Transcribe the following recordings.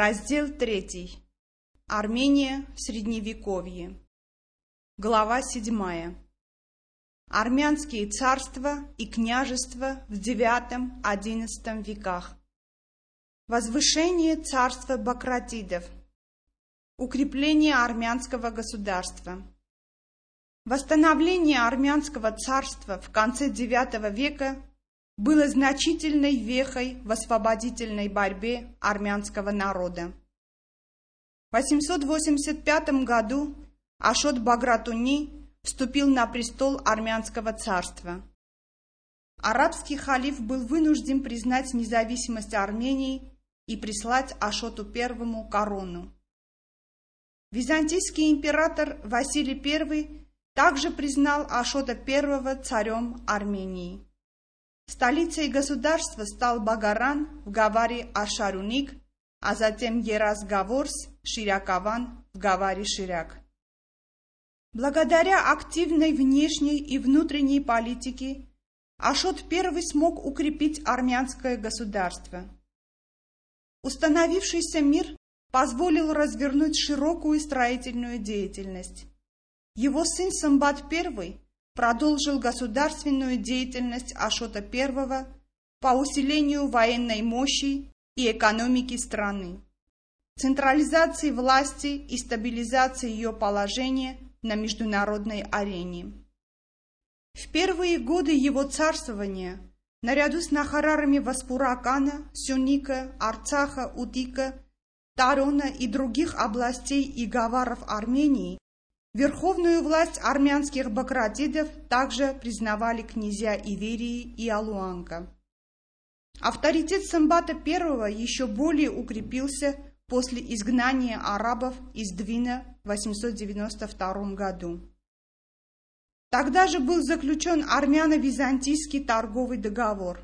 Раздел 3. Армения в Средневековье. Глава 7. Армянские царства и княжества в IX-XI веках. Возвышение царства Бакратидов. Укрепление армянского государства. Восстановление армянского царства в конце IX века было значительной вехой в освободительной борьбе армянского народа. В 885 году Ашот Багратуни вступил на престол армянского царства. Арабский халиф был вынужден признать независимость Армении и прислать Ашоту I корону. Византийский император Василий I также признал Ашота I царем Армении. Столицей государства стал Багаран в Гаваре Ашаруник, а затем Еразгаворс, Ширякован в Гаваре Ширяк. Благодаря активной внешней и внутренней политике Ашот I смог укрепить армянское государство. Установившийся мир позволил развернуть широкую строительную деятельность. Его сын Самбат I продолжил государственную деятельность Ашота I по усилению военной мощи и экономики страны, централизации власти и стабилизации ее положения на международной арене. В первые годы его царствования наряду с нахарарами Васпуракана, Сюника, Арцаха, Удика, Тарона и других областей и гаваров Армении Верховную власть армянских бакратидов также признавали князья Иверии и Алуанка. Авторитет Самбата I еще более укрепился после изгнания арабов из Двина в 892 году. Тогда же был заключен армяно-византийский торговый договор.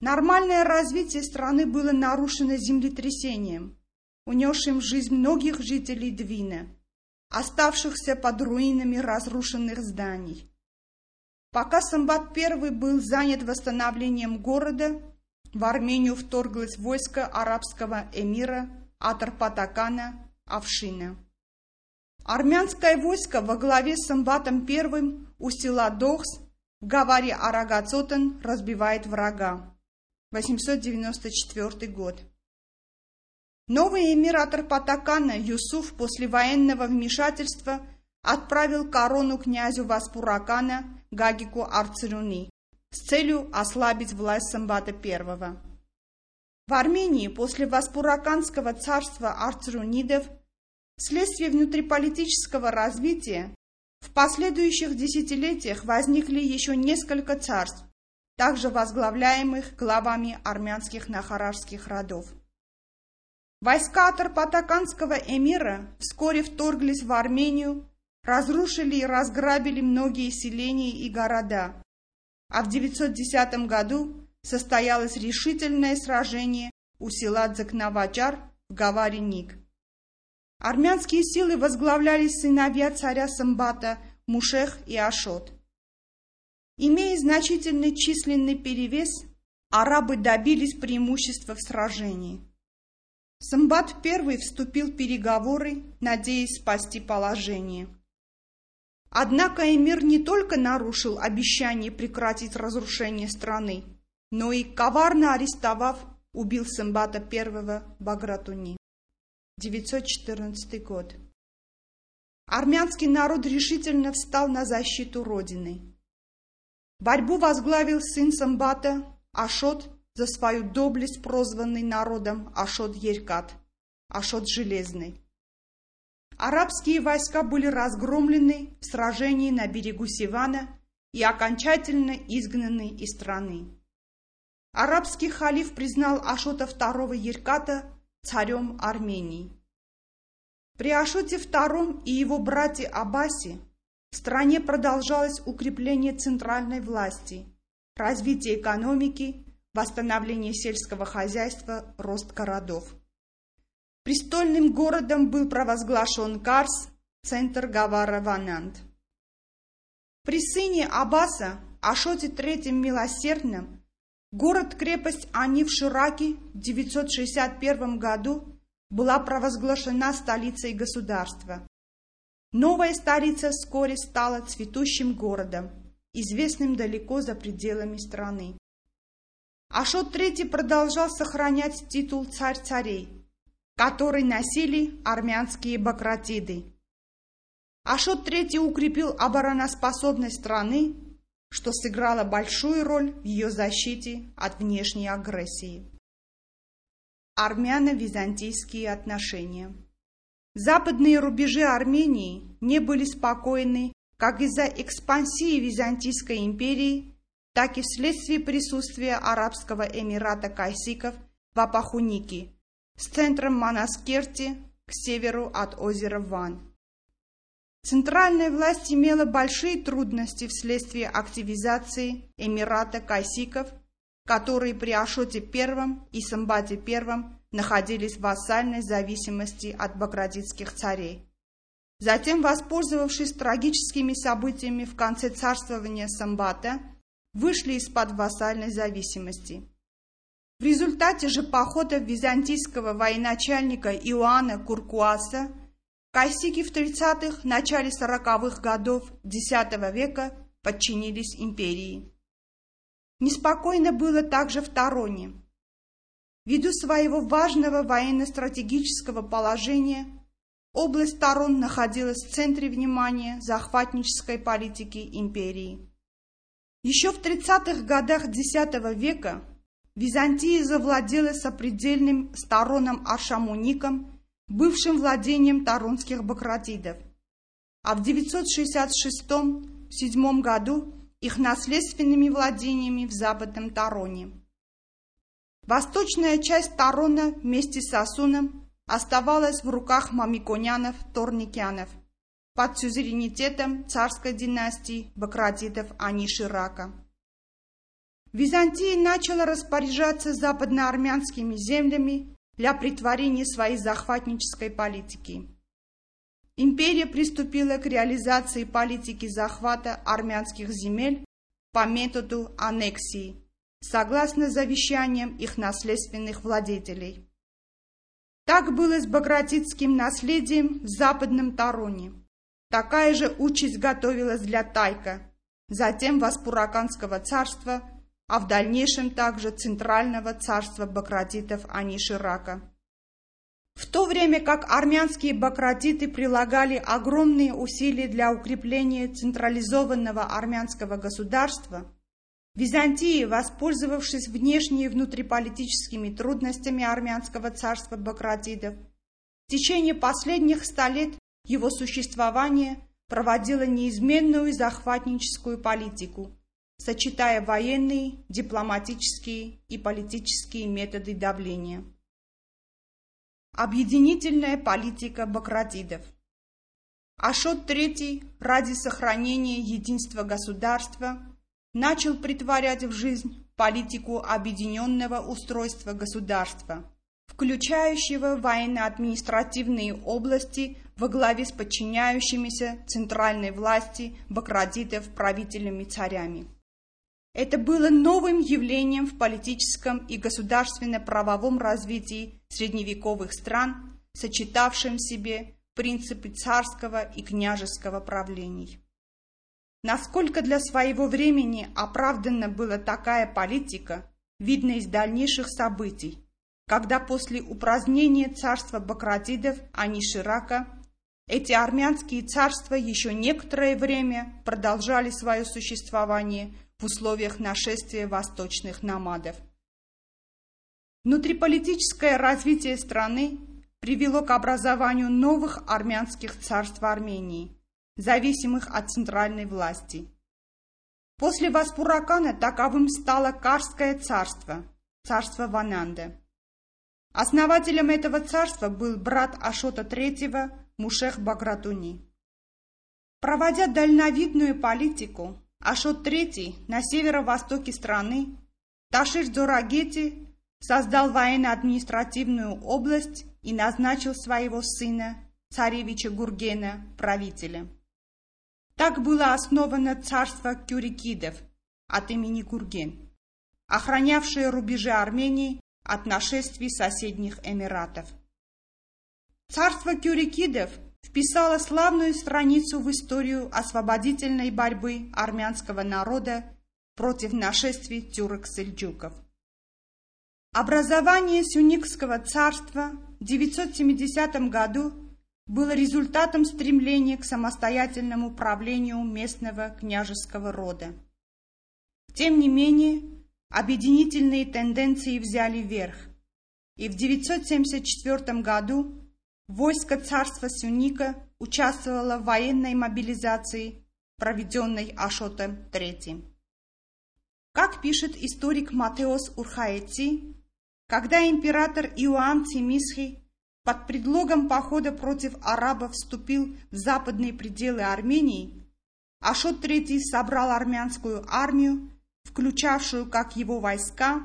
Нормальное развитие страны было нарушено землетрясением, унесшим жизнь многих жителей Двина – оставшихся под руинами разрушенных зданий. Пока Самбат I был занят восстановлением города, в Армению вторглось войско арабского эмира Атарпатакана Авшина. Армянское войско во главе с Самбатом I у села Дохс в Гаваре Арагацотен разбивает врага. 894 год. Новый эмиратор Патакана Юсуф после военного вмешательства отправил корону князю Васпуракана Гагику Арцирюни с целью ослабить власть Самбата I. В Армении после Васпураканского царства Арцирунидов вследствие внутриполитического развития в последующих десятилетиях возникли еще несколько царств, также возглавляемых главами армянских нахарарских родов. Войска Тарпатаканского эмира вскоре вторглись в Армению, разрушили и разграбили многие селения и города, а в 910 году состоялось решительное сражение у села Дзакнавачар в Гаваре Ник. Армянские силы возглавлялись сыновья царя Самбата Мушех и Ашот. Имея значительный численный перевес, арабы добились преимущества в сражении. Самбат I вступил в переговоры, надеясь спасти положение. Однако эмир не только нарушил обещание прекратить разрушение страны, но и, коварно арестовав, убил Самбата I Багратуни. 914 год. Армянский народ решительно встал на защиту Родины. Борьбу возглавил сын Самбата Ашот за свою доблесть прозванный народом Ашот Еркат, Ашот Железный. Арабские войска были разгромлены в сражении на берегу Сивана и окончательно изгнаны из страны. Арабский халиф признал Ашота II Ерката царем Армении. При Ашоте II и его брате Абасе в стране продолжалось укрепление центральной власти, развитие экономики восстановление сельского хозяйства, рост городов. Престольным городом был провозглашен Карс, центр Гавара-Ванант. При сыне Аббаса, Ашоте III Милосердном, Город-крепость Ани в Шираке в 961 году была провозглашена столицей государства. Новая столица вскоре стала цветущим городом, известным далеко за пределами страны. Ашот III продолжал сохранять титул «Царь царей», который носили армянские бакратиды. Ашот III укрепил обороноспособность страны, что сыграло большую роль в ее защите от внешней агрессии. Армяно-византийские отношения Западные рубежи Армении не были спокойны как из-за экспансии Византийской империи, так и вследствие присутствия Арабского Эмирата Кайсиков в Апахуники с центром Манаскерти к северу от озера Ван. Центральная власть имела большие трудности вследствие активизации Эмирата Кайсиков, которые при Ашоте I и Самбате I находились в вассальной зависимости от багратитских царей. Затем, воспользовавшись трагическими событиями в конце царствования Самбата, вышли из-под вассальной зависимости. В результате же похода византийского военачальника Иоанна Куркуаса кайсики в 30-х, начале 40-х годов X века подчинились империи. Неспокойно было также в Тароне. Ввиду своего важного военно-стратегического положения область Тарон находилась в центре внимания захватнической политики империи. Еще в 30-х годах X века Византия завладела сопредельным Староном Аршамуником, бывшим владением таронских бакратидов, а в 966-7 году их наследственными владениями в Западном Тароне. Восточная часть Тарона вместе с Асуном оставалась в руках мамиконянов-торникянов – под сюзеренитетом царской династии Бакратитов Аниширака. Византия начала распоряжаться западноармянскими землями для притворения своей захватнической политики. Империя приступила к реализации политики захвата армянских земель по методу аннексии, согласно завещаниям их наследственных владетелей. Так было с багратитским наследием в Западном Тароне. Такая же участь готовилась для Тайка, затем Васпураканского царства, а в дальнейшем также Центрального царства бакратитов Аниширака. В то время как армянские бакратиты прилагали огромные усилия для укрепления централизованного армянского государства, Византия, воспользовавшись внешними и внутриполитическими трудностями армянского царства бакратидов, в течение последних ста лет его существование проводило неизменную захватническую политику, сочетая военные, дипломатические и политические методы давления. Объединительная политика бакратидов Ашот III ради сохранения единства государства начал притворять в жизнь политику объединенного устройства государства – включающего военно-административные области во главе с подчиняющимися центральной власти бакрадитов правителями-царями. Это было новым явлением в политическом и государственно-правовом развитии средневековых стран, сочетавшим в себе принципы царского и княжеского правлений. Насколько для своего времени оправданна была такая политика, видно из дальнейших событий, когда после упразднения царства Бакратидов, а не Ширака, эти армянские царства еще некоторое время продолжали свое существование в условиях нашествия восточных намадов. Внутриполитическое развитие страны привело к образованию новых армянских царств Армении, зависимых от центральной власти. После Васпуракана таковым стало Карское царство, царство Вананда. Основателем этого царства был брат Ашота III Мушех Багратуни. Проводя дальновидную политику, Ашот III на северо-востоке страны, Ташир Дорагети создал военно-административную область и назначил своего сына, царевича Гургена, правителем. Так было основано царство Кюрикидов от имени Гурген. охранявшие рубежи Армении от нашествий соседних эмиратов. Царство кюрикидов вписало славную страницу в историю освободительной борьбы армянского народа против нашествий тюрок-сельджуков. Образование Сюникского царства в 970 году было результатом стремления к самостоятельному правлению местного княжеского рода. Тем не менее, объединительные тенденции взяли верх, и в 974 году войско царства Сюника участвовало в военной мобилизации, проведенной Ашотом III. Как пишет историк Матеос Урхаэти, когда император Иоанн Цимисхий под предлогом похода против арабов вступил в западные пределы Армении, Ашот III собрал армянскую армию, включавшую как его войска,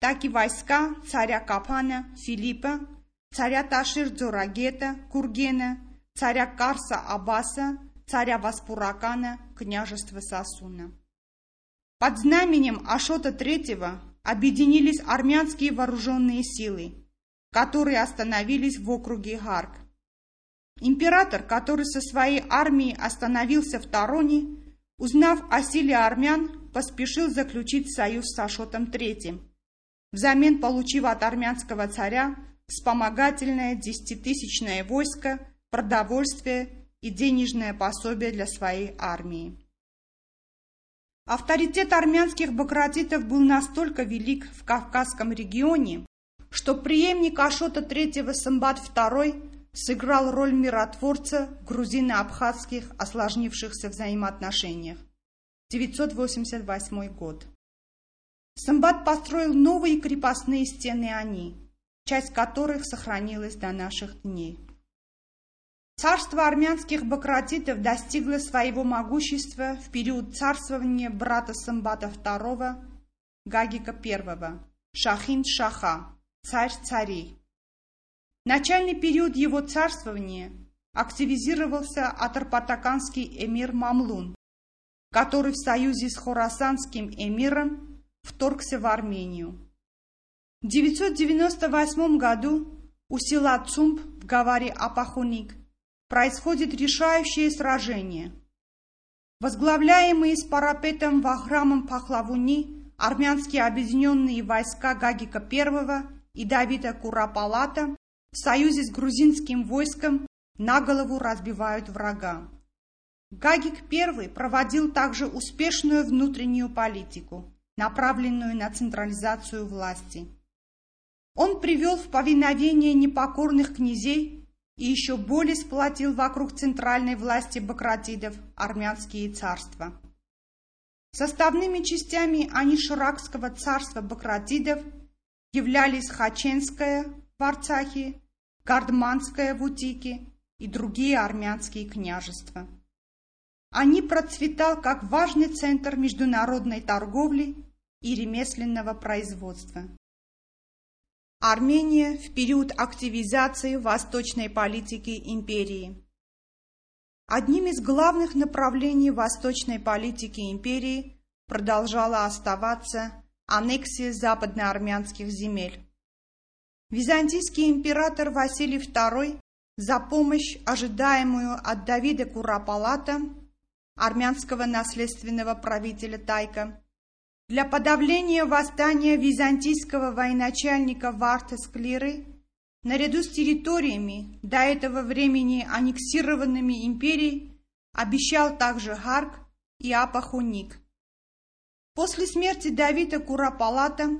так и войска царя Капана Филиппа, царя Ташир Дзорагета Кургена, царя Карса Аббаса, царя Васпуракана, княжества Сасуна. Под знаменем Ашота III объединились армянские вооруженные силы, которые остановились в округе Гарк. Император, который со своей армией остановился в Тароне, узнав о силе армян, поспешил заключить союз с Ашотом III, взамен получив от армянского царя вспомогательное десятитысячное войско, продовольствие и денежное пособие для своей армии. Авторитет армянских бакратитов был настолько велик в Кавказском регионе, что преемник Ашота III Самбат II сыграл роль миротворца в грузино-абхазских осложнившихся взаимоотношениях. 988 год. Самбат построил новые крепостные стены Ани, часть которых сохранилась до наших дней. Царство армянских бакратитов достигло своего могущества в период царствования брата Самбата II Гагика I, Шахин Шаха, царь царей. Начальный период его царствования активизировался атарпатаканский эмир Мамлун, который в союзе с хорасанским эмиром вторгся в Армению. В 998 году у села Цумб в Гаваре Апахуник происходит решающее сражение. Возглавляемые с парапетом Вахрамом Пахлавуни армянские объединенные войска Гагика I и Давида Курапалата в союзе с грузинским войском на голову разбивают врага. Гагик I проводил также успешную внутреннюю политику, направленную на централизацию власти. Он привел в повиновение непокорных князей и еще более сплотил вокруг центральной власти бакратидов армянские царства. Составными частями Аниширакского царства бакратидов являлись Хаченское в Арцахе, Гардманское в Утике и другие армянские княжества. Они процветал как важный центр международной торговли и ремесленного производства. Армения в период активизации восточной политики империи. Одним из главных направлений восточной политики империи продолжала оставаться аннексия западноармянских земель. Византийский император Василий II за помощь, ожидаемую от Давида Куропалата армянского наследственного правителя Тайка, для подавления восстания византийского военачальника Варта Склиры наряду с территориями, до этого времени аннексированными империей, обещал также Харк и Апахуник. После смерти Давида Куропалата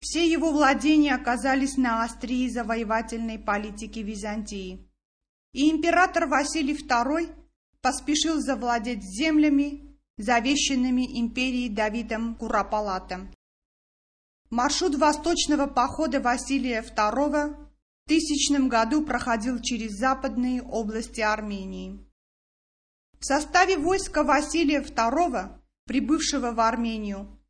все его владения оказались на острие завоевательной политики Византии, и император Василий II поспешил завладеть землями, завещанными империей Давидом Куропалатом. Маршрут восточного похода Василия II в тысячном году проходил через западные области Армении. В составе войска Василия II, прибывшего в Армению,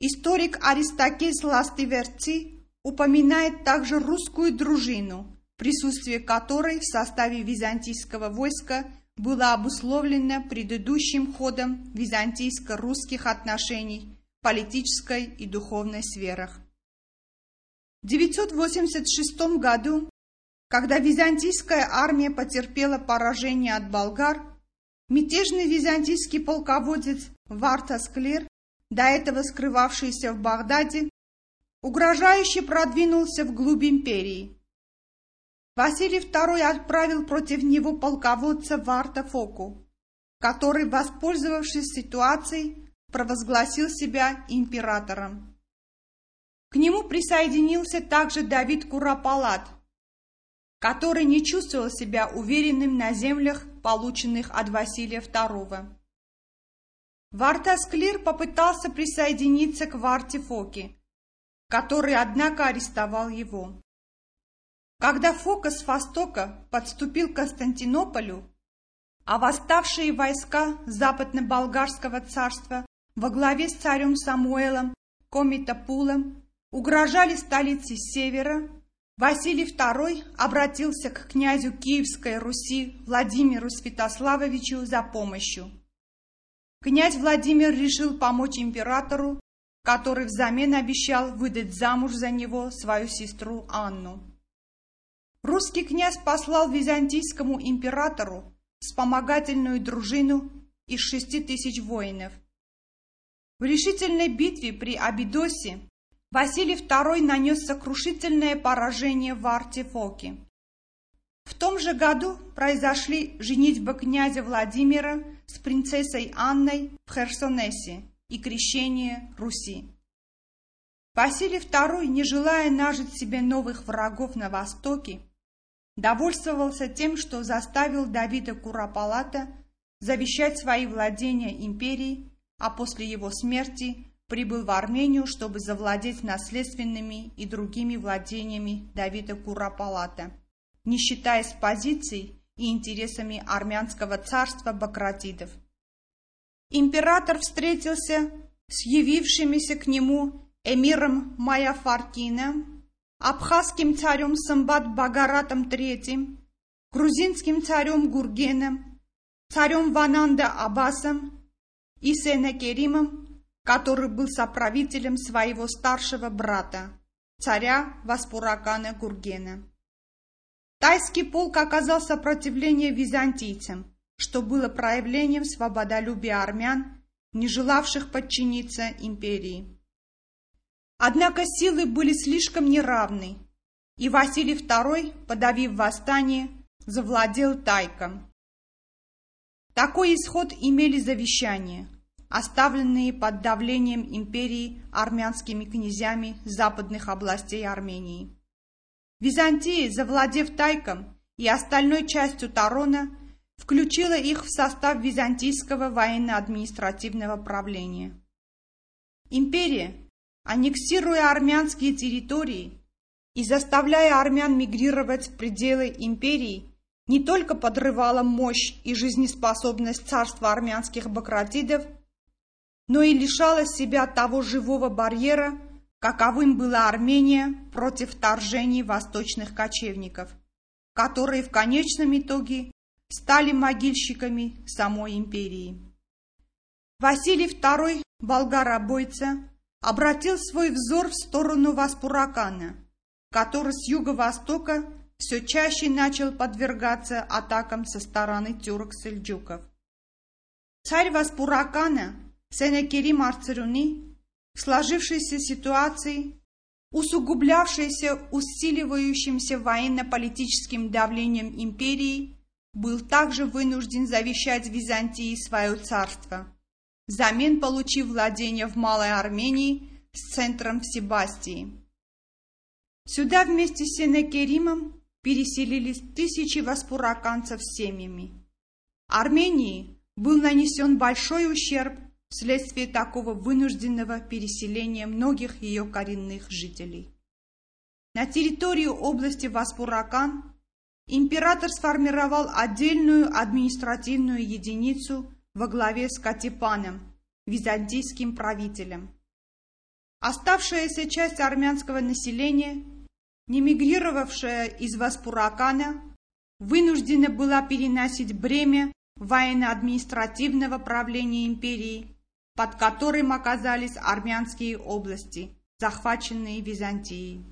историк Аристакес Ластиверци упоминает также русскую дружину, присутствие которой в составе византийского войска было обусловлено предыдущим ходом византийско-русских отношений политической и духовной сферах. В 986 году, когда византийская армия потерпела поражение от болгар, мятежный византийский полководец Вартас Клир, до этого скрывавшийся в Багдаде, угрожающе продвинулся вглубь империи. Василий II отправил против него полководца Варта Фоку, который, воспользовавшись ситуацией, провозгласил себя императором. К нему присоединился также Давид Куропалат, который не чувствовал себя уверенным на землях, полученных от Василия II. Вартасклир попытался присоединиться к Варте Фоке, который, однако, арестовал его. Когда Фока с Востока подступил к Константинополю, а восставшие войска Западно-Болгарского царства во главе с царем Самуэлом Комитопулом угрожали столице севера, Василий II обратился к князю Киевской Руси Владимиру Святославовичу за помощью. Князь Владимир решил помочь императору, который взамен обещал выдать замуж за него свою сестру Анну. Русский князь послал византийскому императору вспомогательную дружину из шести тысяч воинов. В решительной битве при Абидосе Василий II нанес сокрушительное поражение в Арте-Фоке. В том же году произошли женитьба князя Владимира с принцессой Анной в Херсонесе и крещение Руси. Василий II, не желая нажить себе новых врагов на Востоке, довольствовался тем, что заставил Давида Куропалата завещать свои владения империи, а после его смерти прибыл в Армению, чтобы завладеть наследственными и другими владениями Давида Куропалата, не считаясь позицией и интересами армянского царства Бакратидов. Император встретился с явившимися к нему эмиром Маяфаркином, абхазским царем Самбат Багаратом III, грузинским царем Гургеном, царем Вананда Абасом и Сенекеримом, который был соправителем своего старшего брата, царя Васпуракана Гургена. Тайский полк оказал сопротивление византийцам, что было проявлением свободолюбия армян, не желавших подчиниться империи. Однако силы были слишком неравны, и Василий II, подавив восстание, завладел Тайком. Такой исход имели завещания, оставленные под давлением империи армянскими князьями западных областей Армении. Византия, завладев Тайком и остальной частью Тарона, включила их в состав византийского военно-административного правления. Империя, аннексируя армянские территории и заставляя армян мигрировать в пределы империи, не только подрывала мощь и жизнеспособность царства армянских бакратидов, но и лишала себя того живого барьера, каковым была Армения против вторжений восточных кочевников, которые в конечном итоге стали могильщиками самой империи. Василий II, болгаробойца, обратил свой взор в сторону Васпуракана, который с юго-востока все чаще начал подвергаться атакам со стороны тюрок-сельджуков. Царь Васпуракана, Сенекерим Арцеруни, в сложившейся ситуации, усугублявшейся усиливающимся военно-политическим давлением империи, был также вынужден завещать Византии свое царство – взамен получив владение в Малой Армении с центром в Себастии. Сюда вместе с Сенекеримом переселились тысячи васпураканцев с семьями. Армении был нанесен большой ущерб вследствие такого вынужденного переселения многих ее коренных жителей. На территорию области Васпуракан император сформировал отдельную административную единицу во главе с Катипаном, византийским правителем. Оставшаяся часть армянского населения, не мигрировавшая из Васпуракана, вынуждена была переносить бремя военно-административного правления империи под которым оказались армянские области, захваченные Византией.